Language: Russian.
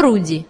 Руди.